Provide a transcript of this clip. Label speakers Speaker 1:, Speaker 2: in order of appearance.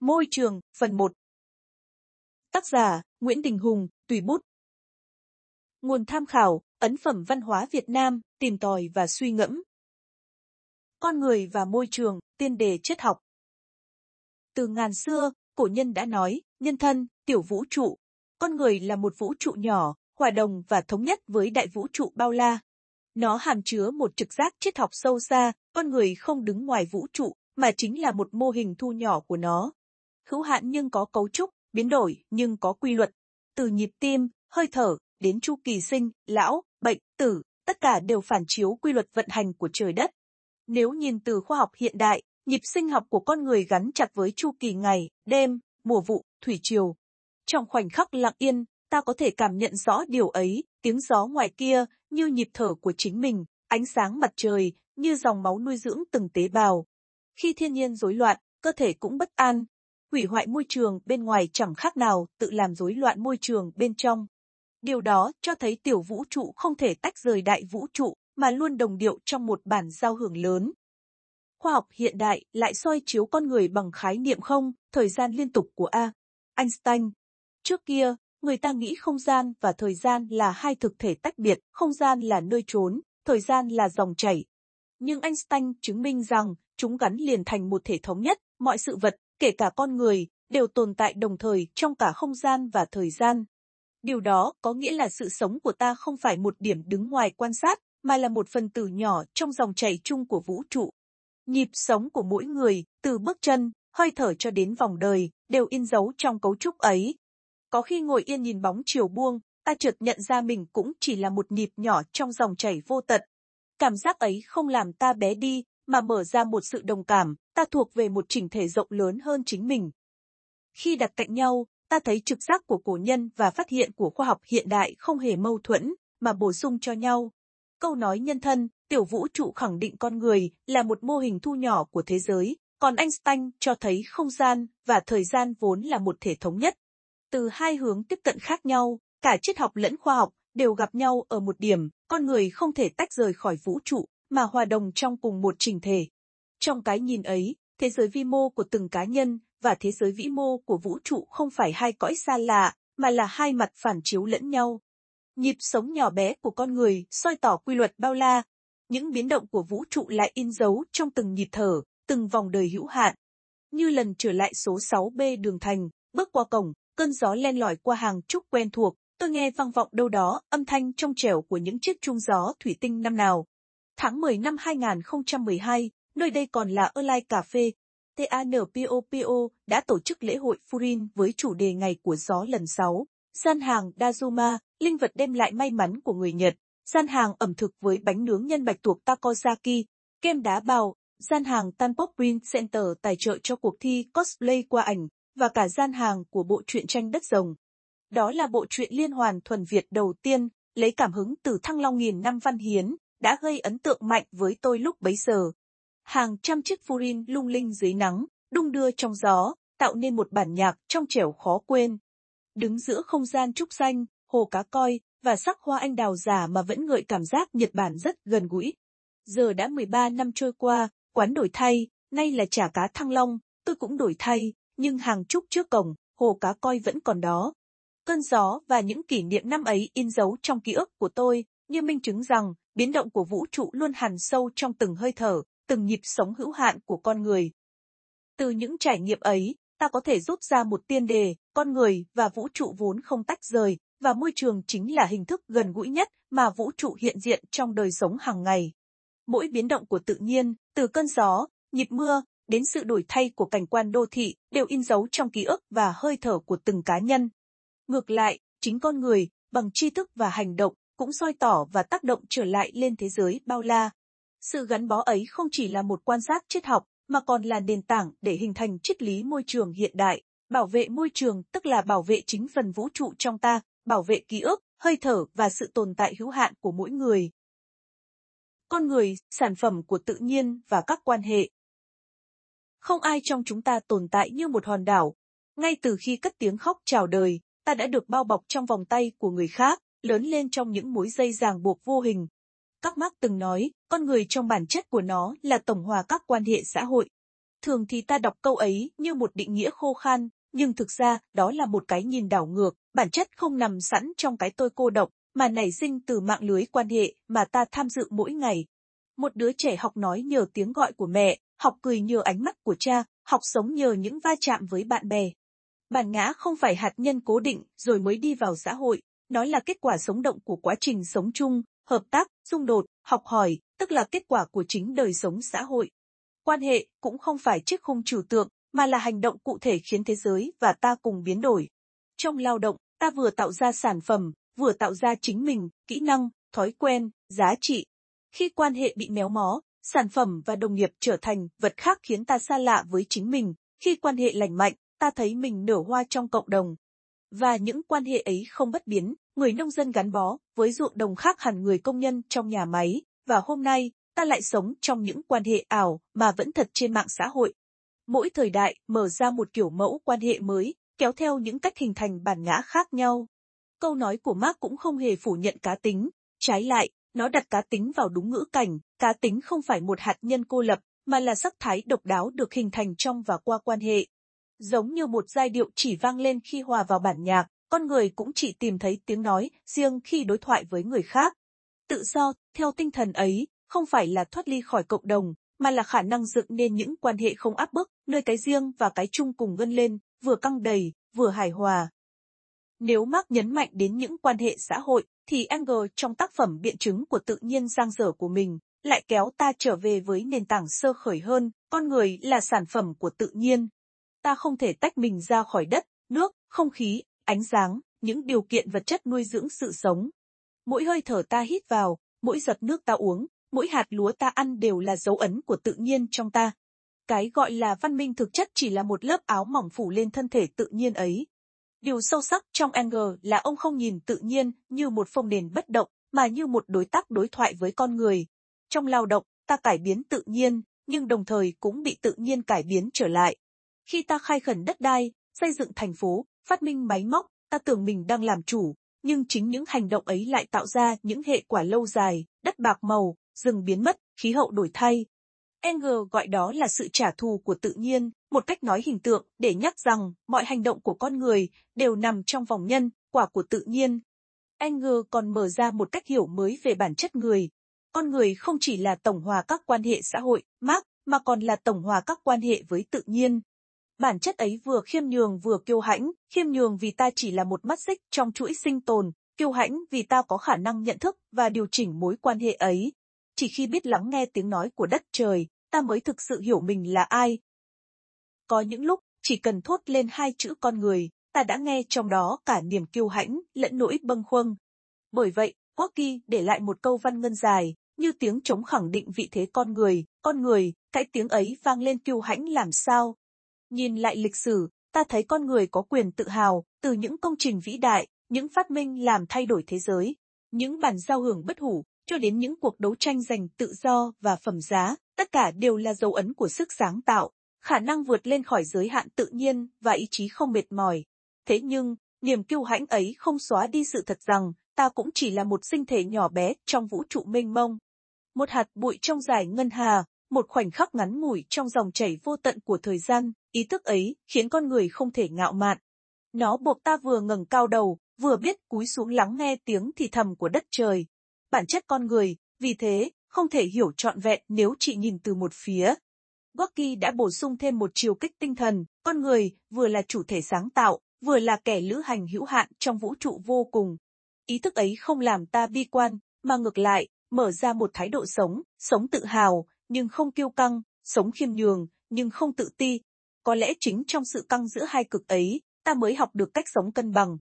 Speaker 1: Môi trường, phần 1 Tác giả, Nguyễn Đình Hùng, tùy bút Nguồn tham khảo, ấn phẩm văn hóa Việt Nam, tìm tòi và suy ngẫm. Con người và môi trường, tiên đề triết học. Từ ngàn xưa, cổ nhân đã nói, nhân thân, tiểu vũ trụ. Con người là một vũ trụ nhỏ, hòa đồng và thống nhất với đại vũ trụ bao la. Nó hàm chứa một trực giác triết học sâu xa, con người không đứng ngoài vũ trụ, mà chính là một mô hình thu nhỏ của nó. Hữu hạn nhưng có cấu trúc, biến đổi nhưng có quy luật. Từ nhịp tim, hơi thở, đến chu kỳ sinh, lão, bệnh, tử, tất cả đều phản chiếu quy luật vận hành của trời đất. Nếu nhìn từ khoa học hiện đại, nhịp sinh học của con người gắn chặt với chu kỳ ngày, đêm, mùa vụ, thủy triều. Trong khoảnh khắc lặng yên, ta có thể cảm nhận rõ điều ấy, tiếng gió ngoài kia, như nhịp thở của chính mình, ánh sáng mặt trời, như dòng máu nuôi dưỡng từng tế bào. Khi thiên nhiên rối loạn, cơ thể cũng bất an. Hủy hoại môi trường bên ngoài chẳng khác nào tự làm rối loạn môi trường bên trong. Điều đó cho thấy tiểu vũ trụ không thể tách rời đại vũ trụ, mà luôn đồng điệu trong một bản giao hưởng lớn. Khoa học hiện đại lại soi chiếu con người bằng khái niệm không, thời gian liên tục của A. Einstein. Trước kia, người ta nghĩ không gian và thời gian là hai thực thể tách biệt, không gian là nơi trốn, thời gian là dòng chảy. Nhưng Einstein chứng minh rằng chúng gắn liền thành một thể thống nhất, mọi sự vật, kể cả con người, đều tồn tại đồng thời trong cả không gian và thời gian. Điều đó có nghĩa là sự sống của ta không phải một điểm đứng ngoài quan sát, mà là một phần tử nhỏ trong dòng chảy chung của vũ trụ. Nhịp sống của mỗi người, từ bước chân, hơi thở cho đến vòng đời, đều in dấu trong cấu trúc ấy. Có khi ngồi yên nhìn bóng chiều buông, ta chợt nhận ra mình cũng chỉ là một nhịp nhỏ trong dòng chảy vô tận. Cảm giác ấy không làm ta bé đi, mà mở ra một sự đồng cảm, ta thuộc về một chỉnh thể rộng lớn hơn chính mình. Khi đặt cạnh nhau, ta thấy trực giác của cổ nhân và phát hiện của khoa học hiện đại không hề mâu thuẫn, mà bổ sung cho nhau. Câu nói nhân thân, tiểu vũ trụ khẳng định con người là một mô hình thu nhỏ của thế giới, còn Einstein cho thấy không gian và thời gian vốn là một thể thống nhất. Từ hai hướng tiếp cận khác nhau, cả triết học lẫn khoa học đều gặp nhau ở một điểm, con người không thể tách rời khỏi vũ trụ, mà hòa đồng trong cùng một trình thể. Trong cái nhìn ấy, thế giới vi mô của từng cá nhân và thế giới vĩ mô của vũ trụ không phải hai cõi xa lạ, mà là hai mặt phản chiếu lẫn nhau. Nhịp sống nhỏ bé của con người soi tỏ quy luật bao la, những biến động của vũ trụ lại in dấu trong từng nhịp thở, từng vòng đời hữu hạn. Như lần trở lại số 6B đường thành, bước qua cổng, cơn gió len lỏi qua hàng trúc quen thuộc, tôi nghe vang vọng đâu đó âm thanh trong trẻo của những chiếc chuông gió thủy tinh năm nào. Tháng 10 năm 2012, nơi đây còn là Erlai Cà phê. TANPOPO đã tổ chức lễ hội Furin với chủ đề Ngày của Gió lần 6. Gian hàng Dazuma, linh vật đem lại may mắn của người Nhật. Gian hàng ẩm thực với bánh nướng nhân bạch tuộc Takozaki, kem đá bào. Gian hàng Tanpop Print Center tài trợ cho cuộc thi cosplay qua ảnh, và cả gian hàng của bộ truyện tranh Đất Rồng. Đó là bộ truyện liên hoàn thuần Việt đầu tiên, lấy cảm hứng từ Thăng Long nghìn năm văn hiến, đã gây ấn tượng mạnh với tôi lúc bấy giờ. Hàng trăm chiếc furin lung linh dưới nắng, đung đưa trong gió, tạo nên một bản nhạc trong trẻo khó quên. Đứng giữa không gian trúc xanh, hồ cá coi, và sắc hoa anh đào giả mà vẫn gợi cảm giác Nhật Bản rất gần gũi. Giờ đã 13 năm trôi qua, quán đổi thay, nay là chả cá thăng long, tôi cũng đổi thay, nhưng hàng trúc trước cổng, hồ cá coi vẫn còn đó. Cơn gió và những kỷ niệm năm ấy in dấu trong ký ức của tôi, như minh chứng rằng, biến động của vũ trụ luôn hằn sâu trong từng hơi thở, từng nhịp sống hữu hạn của con người. Từ những trải nghiệm ấy, ta có thể rút ra một tiên đề, con người và vũ trụ vốn không tách rời, và môi trường chính là hình thức gần gũi nhất mà vũ trụ hiện diện trong đời sống hàng ngày. Mỗi biến động của tự nhiên, từ cơn gió, nhịp mưa, đến sự đổi thay của cảnh quan đô thị, đều in dấu trong ký ức và hơi thở của từng cá nhân. Ngược lại, chính con người, bằng tri thức và hành động, cũng soi tỏ và tác động trở lại lên thế giới bao la. Sự gắn bó ấy không chỉ là một quan sát triết học, mà còn là nền tảng để hình thành triết lý môi trường hiện đại. Bảo vệ môi trường tức là bảo vệ chính phần vũ trụ trong ta, bảo vệ ký ức, hơi thở và sự tồn tại hữu hạn của mỗi người. Con người, sản phẩm của tự nhiên và các quan hệ. Không ai trong chúng ta tồn tại như một hòn đảo. Ngay từ khi cất tiếng khóc chào đời, ta đã được bao bọc trong vòng tay của người khác, lớn lên trong những mối dây ràng buộc vô hình. Các Marx từng nói, con người trong bản chất của nó là tổng hòa các quan hệ xã hội. Thường thì ta đọc câu ấy như một định nghĩa khô khan, nhưng thực ra đó là một cái nhìn đảo ngược, bản chất không nằm sẵn trong cái tôi cô độc, mà nảy sinh từ mạng lưới quan hệ mà ta tham dự mỗi ngày. Một đứa trẻ học nói nhờ tiếng gọi của mẹ, học cười nhờ ánh mắt của cha, học sống nhờ những va chạm với bạn bè. Bản ngã không phải hạt nhân cố định rồi mới đi vào xã hội, nói là kết quả sống động của quá trình sống chung, hợp tác, xung đột, học hỏi, tức là kết quả của chính đời sống xã hội. Quan hệ cũng không phải chiếc khung trừu tượng, mà là hành động cụ thể khiến thế giới và ta cùng biến đổi. Trong lao động, ta vừa tạo ra sản phẩm, vừa tạo ra chính mình, kỹ năng, thói quen, giá trị. Khi quan hệ bị méo mó, sản phẩm và đồng nghiệp trở thành vật khác khiến ta xa lạ với chính mình. Khi quan hệ lành mạnh, ta thấy mình nở hoa trong cộng đồng. Và những quan hệ ấy không bất biến, người nông dân gắn bó với ruộng đồng khác hẳn người công nhân trong nhà máy, và hôm nay, ta lại sống trong những quan hệ ảo mà vẫn thật trên mạng xã hội. Mỗi thời đại mở ra một kiểu mẫu quan hệ mới, kéo theo những cách hình thành bản ngã khác nhau. Câu nói của Mark cũng không hề phủ nhận cá tính, trái lại, nó đặt cá tính vào đúng ngữ cảnh, cá tính không phải một hạt nhân cô lập, mà là sắc thái độc đáo được hình thành trong và qua quan hệ. Giống như một giai điệu chỉ vang lên khi hòa vào bản nhạc, con người cũng chỉ tìm thấy tiếng nói riêng khi đối thoại với người khác. Tự do, theo tinh thần ấy, không phải là thoát ly khỏi cộng đồng, mà là khả năng dựng nên những quan hệ không áp bức, nơi cái riêng và cái chung cùng ngân lên, vừa căng đầy, vừa hài hòa. Nếu Mark nhấn mạnh đến những quan hệ xã hội, thì Engel trong tác phẩm biện chứng của tự nhiên giang dở của mình, lại kéo ta trở về với nền tảng sơ khởi hơn, con người là sản phẩm của tự nhiên. Ta không thể tách mình ra khỏi đất, nước, không khí, ánh sáng, những điều kiện vật chất nuôi dưỡng sự sống. Mỗi hơi thở ta hít vào, mỗi giọt nước ta uống, mỗi hạt lúa ta ăn đều là dấu ấn của tự nhiên trong ta. Cái gọi là văn minh thực chất chỉ là một lớp áo mỏng phủ lên thân thể tự nhiên ấy. Điều sâu sắc trong Anger là ông không nhìn tự nhiên như một phong nền bất động, mà như một đối tác đối thoại với con người. Trong lao động, ta cải biến tự nhiên, nhưng đồng thời cũng bị tự nhiên cải biến trở lại. Khi ta khai khẩn đất đai, xây dựng thành phố, phát minh máy móc, ta tưởng mình đang làm chủ, nhưng chính những hành động ấy lại tạo ra những hệ quả lâu dài, đất bạc màu, rừng biến mất, khí hậu đổi thay. Engel gọi đó là sự trả thù của tự nhiên, một cách nói hình tượng để nhắc rằng mọi hành động của con người đều nằm trong vòng nhân, quả của tự nhiên. Engel còn mở ra một cách hiểu mới về bản chất người. Con người không chỉ là tổng hòa các quan hệ xã hội, Mark, mà còn là tổng hòa các quan hệ với tự nhiên. Bản chất ấy vừa khiêm nhường vừa kiêu hãnh, khiêm nhường vì ta chỉ là một mắt xích trong chuỗi sinh tồn, kiêu hãnh vì ta có khả năng nhận thức và điều chỉnh mối quan hệ ấy. Chỉ khi biết lắng nghe tiếng nói của đất trời, ta mới thực sự hiểu mình là ai. Có những lúc, chỉ cần thốt lên hai chữ con người, ta đã nghe trong đó cả niềm kiêu hãnh, lẫn nỗi bâng khuâng. Bởi vậy, Gorky để lại một câu văn ngân dài, như tiếng trống khẳng định vị thế con người, con người, cái tiếng ấy vang lên kiêu hãnh làm sao. Nhìn lại lịch sử, ta thấy con người có quyền tự hào, từ những công trình vĩ đại, những phát minh làm thay đổi thế giới, những bản giao hưởng bất hủ, cho đến những cuộc đấu tranh giành tự do và phẩm giá, tất cả đều là dấu ấn của sức sáng tạo, khả năng vượt lên khỏi giới hạn tự nhiên và ý chí không mệt mỏi. Thế nhưng, niềm kiêu hãnh ấy không xóa đi sự thật rằng, ta cũng chỉ là một sinh thể nhỏ bé trong vũ trụ mênh mông. Một hạt bụi trong giải ngân hà, một khoảnh khắc ngắn ngủi trong dòng chảy vô tận của thời gian, ý thức ấy khiến con người không thể ngạo mạn. Nó buộc ta vừa ngẩng cao đầu, vừa biết cúi xuống lắng nghe tiếng thì thầm của đất trời. Bản chất con người, vì thế, không thể hiểu trọn vẹn nếu chỉ nhìn từ một phía. Gorky đã bổ sung thêm một chiều kích tinh thần, con người vừa là chủ thể sáng tạo, vừa là kẻ lữ hành hữu hạn trong vũ trụ vô cùng. Ý thức ấy không làm ta bi quan, mà ngược lại, mở ra một thái độ sống, sống tự hào, nhưng không kiêu căng, sống khiêm nhường, nhưng không tự ti. Có lẽ chính trong sự căng giữa hai cực ấy, ta mới học được cách sống cân bằng,